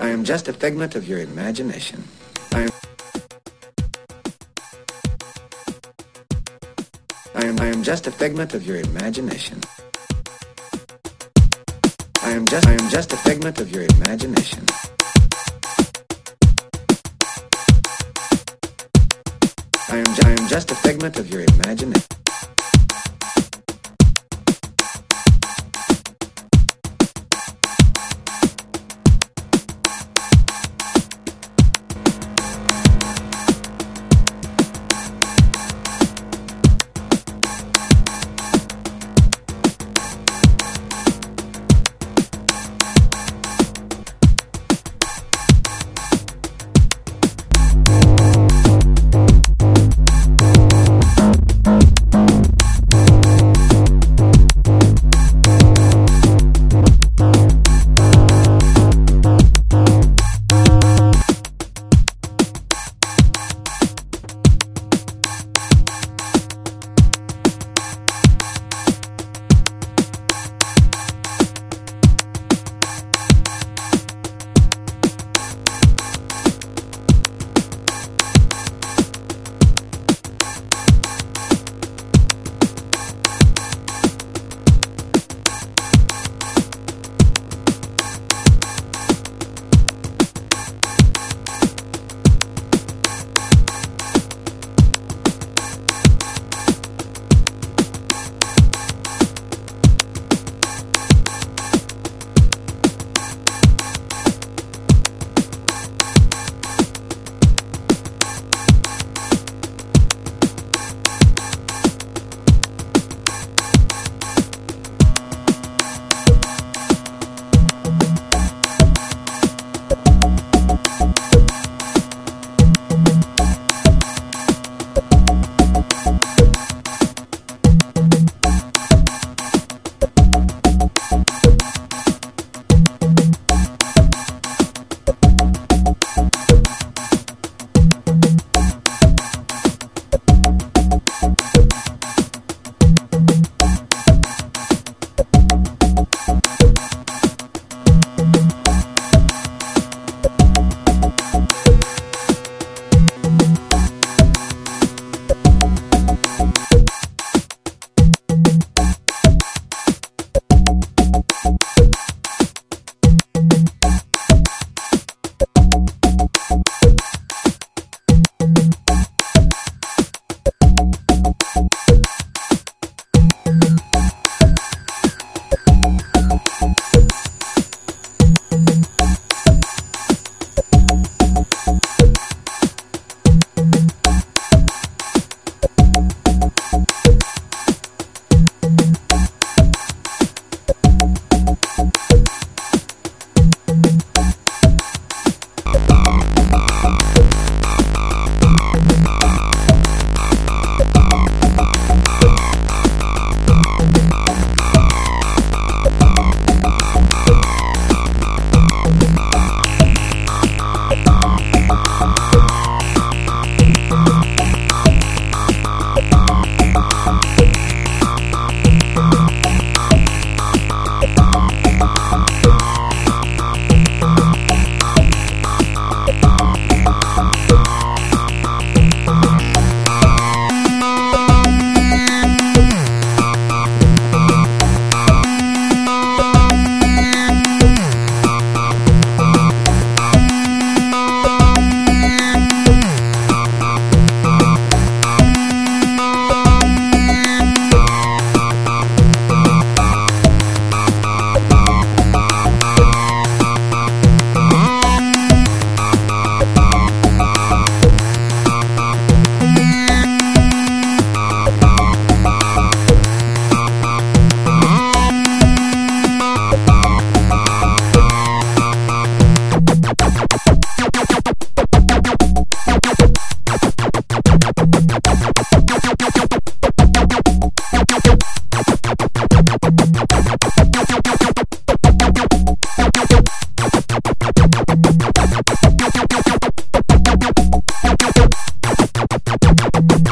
I am just a figment of your imagination. I am. I am, I am just a figment of your imagination. I am just I am just a figment of your imagination. I am I am just a figment of your imagination.